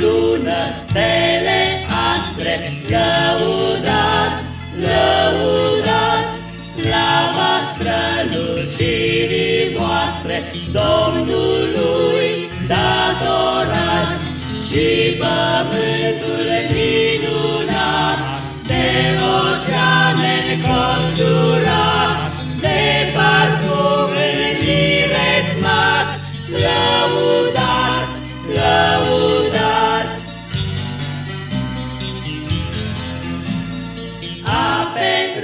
lună, stele astre, lăudați, lăudați, slava strălucirii voastre, Domnului datorați și pământul minunat, de oceane înconjurat,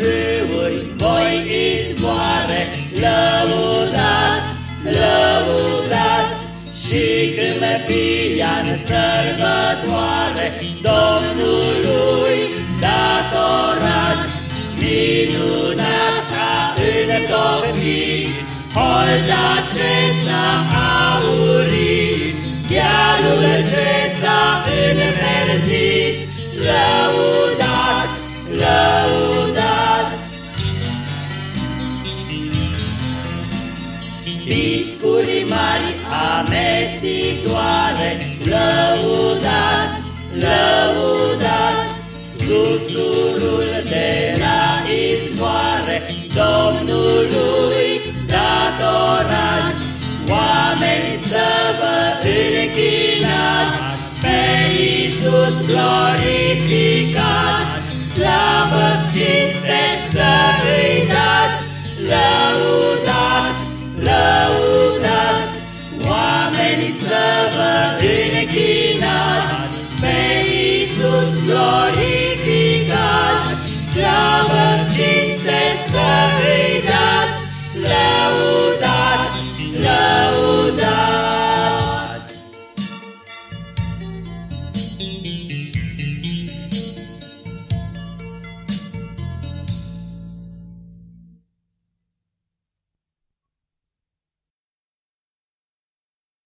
râuri, voi izvoare, lăudați, lăudați, și câmpia în sărbătoare, Domnului Piscuri mari amețitoare, lăudați, lăudați, susurul de la izvoare, Domnului datorați, oameni să vă închinați. Pe Iisus glorios.